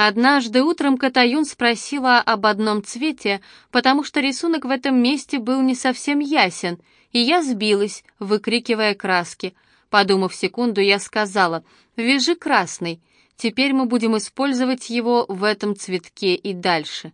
Однажды утром Катаюн спросила об одном цвете, потому что рисунок в этом месте был не совсем ясен, и я сбилась, выкрикивая краски. Подумав секунду, я сказала «Вяжи красный, теперь мы будем использовать его в этом цветке и дальше».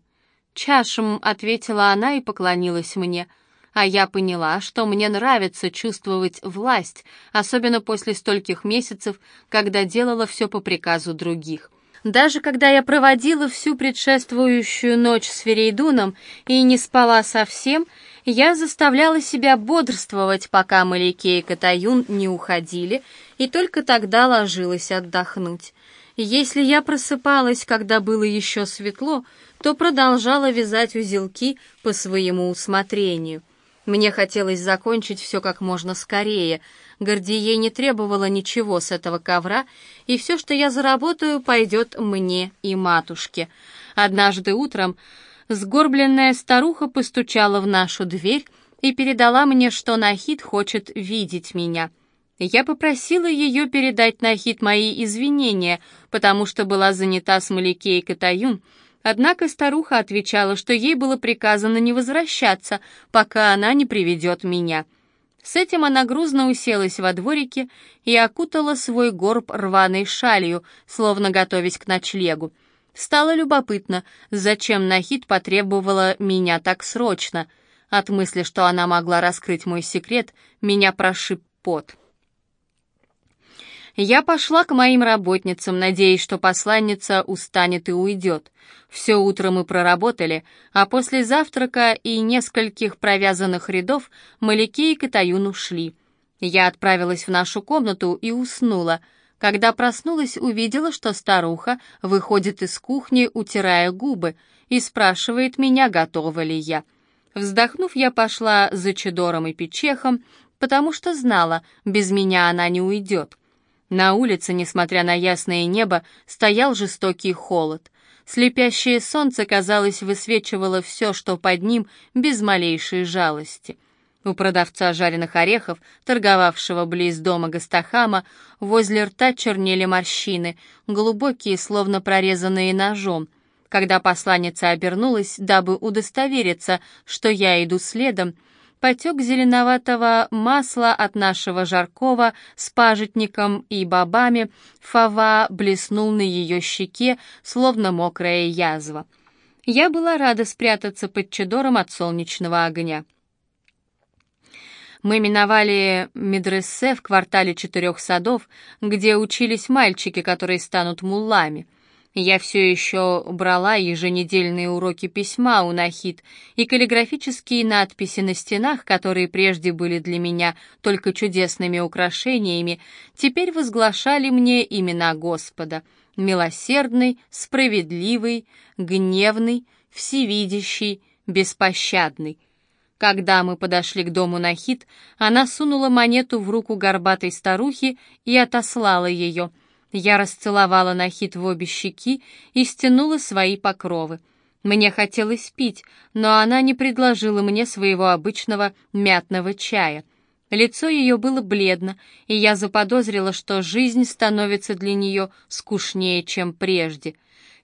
«Чашем», — ответила она и поклонилась мне — а я поняла, что мне нравится чувствовать власть, особенно после стольких месяцев, когда делала все по приказу других. Даже когда я проводила всю предшествующую ночь с Ферейдуном и не спала совсем, я заставляла себя бодрствовать, пока Малике и Катаюн не уходили, и только тогда ложилась отдохнуть. Если я просыпалась, когда было еще светло, то продолжала вязать узелки по своему усмотрению — мне хотелось закончить все как можно скорее. Гордие не требовала ничего с этого ковра, и все, что я заработаю, пойдет мне и матушке. Однажды утром сгорбленная старуха постучала в нашу дверь и передала мне, что Нахид хочет видеть меня. Я попросила ее передать Нахид мои извинения, потому что была занята с Маликей Катаюн, Однако старуха отвечала, что ей было приказано не возвращаться, пока она не приведет меня. С этим она грузно уселась во дворике и окутала свой горб рваной шалью, словно готовясь к ночлегу. Стало любопытно, зачем Нахид потребовала меня так срочно. От мысли, что она могла раскрыть мой секрет, меня прошиб пот. Я пошла к моим работницам, надеясь, что посланница устанет и уйдет. Все утро мы проработали, а после завтрака и нескольких провязанных рядов Маляки и Катаюн ушли. Я отправилась в нашу комнату и уснула. Когда проснулась, увидела, что старуха выходит из кухни, утирая губы, и спрашивает меня, готова ли я. Вздохнув, я пошла за Чедором и Печехом, потому что знала, без меня она не уйдет. На улице, несмотря на ясное небо, стоял жестокий холод. Слепящее солнце, казалось, высвечивало все, что под ним, без малейшей жалости. У продавца жареных орехов, торговавшего близ дома Гастахама, возле рта чернели морщины, глубокие, словно прорезанные ножом. Когда посланница обернулась, дабы удостовериться, что я иду следом, потек зеленоватого масла от нашего жаркого с пажитником и бобами, фава блеснул на ее щеке, словно мокрая язва. Я была рада спрятаться под чедором от солнечного огня. Мы миновали медресе в квартале четырех садов, где учились мальчики, которые станут муллами. Я все еще брала еженедельные уроки письма у Нахид, и каллиграфические надписи на стенах, которые прежде были для меня только чудесными украшениями, теперь возглашали мне имена Господа — милосердный, справедливый, гневный, всевидящий, беспощадный. Когда мы подошли к дому Нахид, она сунула монету в руку горбатой старухи и отослала ее — я расцеловала Нахид в обе щеки и стянула свои покровы. Мне хотелось пить, но она не предложила мне своего обычного мятного чая. Лицо ее было бледно, и я заподозрила, что жизнь становится для нее скучнее, чем прежде.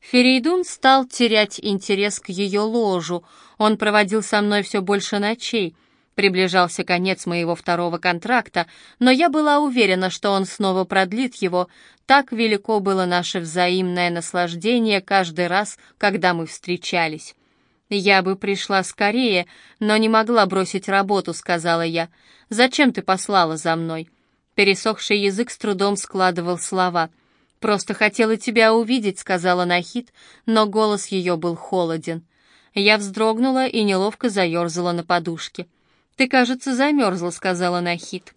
Ферейдун стал терять интерес к ее ложу. Он проводил со мной все больше ночей — Приближался конец моего второго контракта, но я была уверена, что он снова продлит его. Так велико было наше взаимное наслаждение каждый раз, когда мы встречались. «Я бы пришла скорее, но не могла бросить работу», — сказала я. «Зачем ты послала за мной?» Пересохший язык с трудом складывал слова. «Просто хотела тебя увидеть», — сказала Нахид, но голос ее был холоден. Я вздрогнула и неловко заерзала на подушке. «Ты, кажется, замерзла», — сказала Нахид.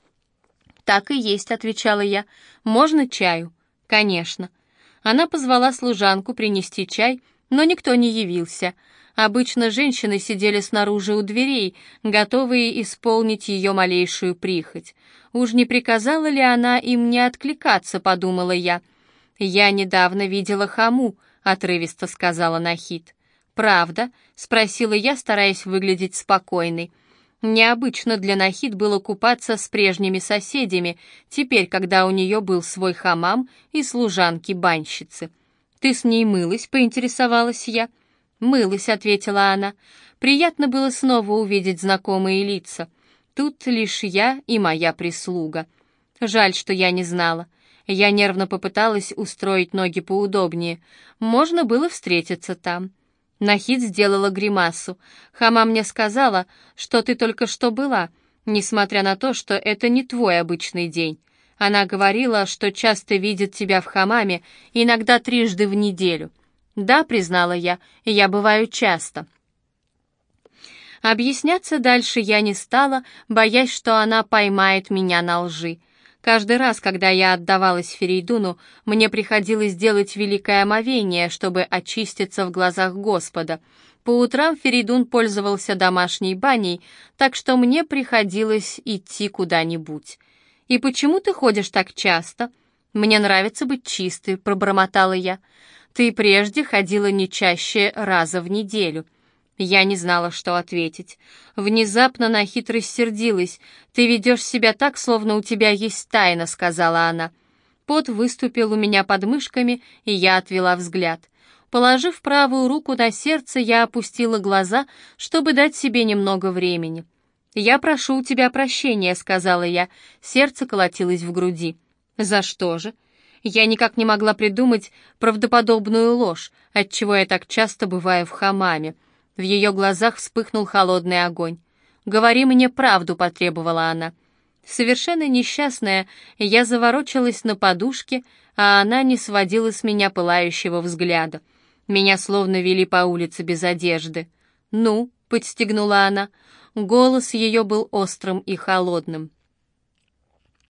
«Так и есть», — отвечала я. «Можно чаю?» «Конечно». Она позвала служанку принести чай, но никто не явился. Обычно женщины сидели снаружи у дверей, готовые исполнить ее малейшую прихоть. Уж не приказала ли она им не откликаться, подумала я. «Я недавно видела хаму», — отрывисто сказала Нахид. «Правда?» — спросила я, стараясь выглядеть спокойной. Необычно для Нахид было купаться с прежними соседями, теперь, когда у нее был свой хамам и служанки-банщицы. «Ты с ней мылась?» — поинтересовалась я. «Мылась», — ответила она. «Приятно было снова увидеть знакомые лица. Тут лишь я и моя прислуга. Жаль, что я не знала. Я нервно попыталась устроить ноги поудобнее. Можно было встретиться там». Нахид сделала гримасу. «Хама мне сказала, что ты только что была, несмотря на то, что это не твой обычный день. Она говорила, что часто видит тебя в хамаме, иногда трижды в неделю. Да, признала я, я бываю часто. Объясняться дальше я не стала, боясь, что она поймает меня на лжи. Каждый раз, когда я отдавалась Ферейдуну, мне приходилось делать великое омовение, чтобы очиститься в глазах Господа. По утрам Ферейдун пользовался домашней баней, так что мне приходилось идти куда-нибудь. «И почему ты ходишь так часто?» «Мне нравится быть чистой», — пробормотала я. «Ты прежде ходила не чаще раза в неделю». Я не знала, что ответить. Внезапно на хитрость сердилась. «Ты ведешь себя так, словно у тебя есть тайна», — сказала она. Пот выступил у меня под мышками, и я отвела взгляд. Положив правую руку на сердце, я опустила глаза, чтобы дать себе немного времени. «Я прошу у тебя прощения», — сказала я. Сердце колотилось в груди. «За что же?» Я никак не могла придумать правдоподобную ложь, отчего я так часто бываю в хамаме. В ее глазах вспыхнул холодный огонь. «Говори мне правду», — потребовала она. Совершенно несчастная, я заворочилась на подушке, а она не сводила с меня пылающего взгляда. Меня словно вели по улице без одежды. «Ну», — подстегнула она, — Голос ее был острым и холодным.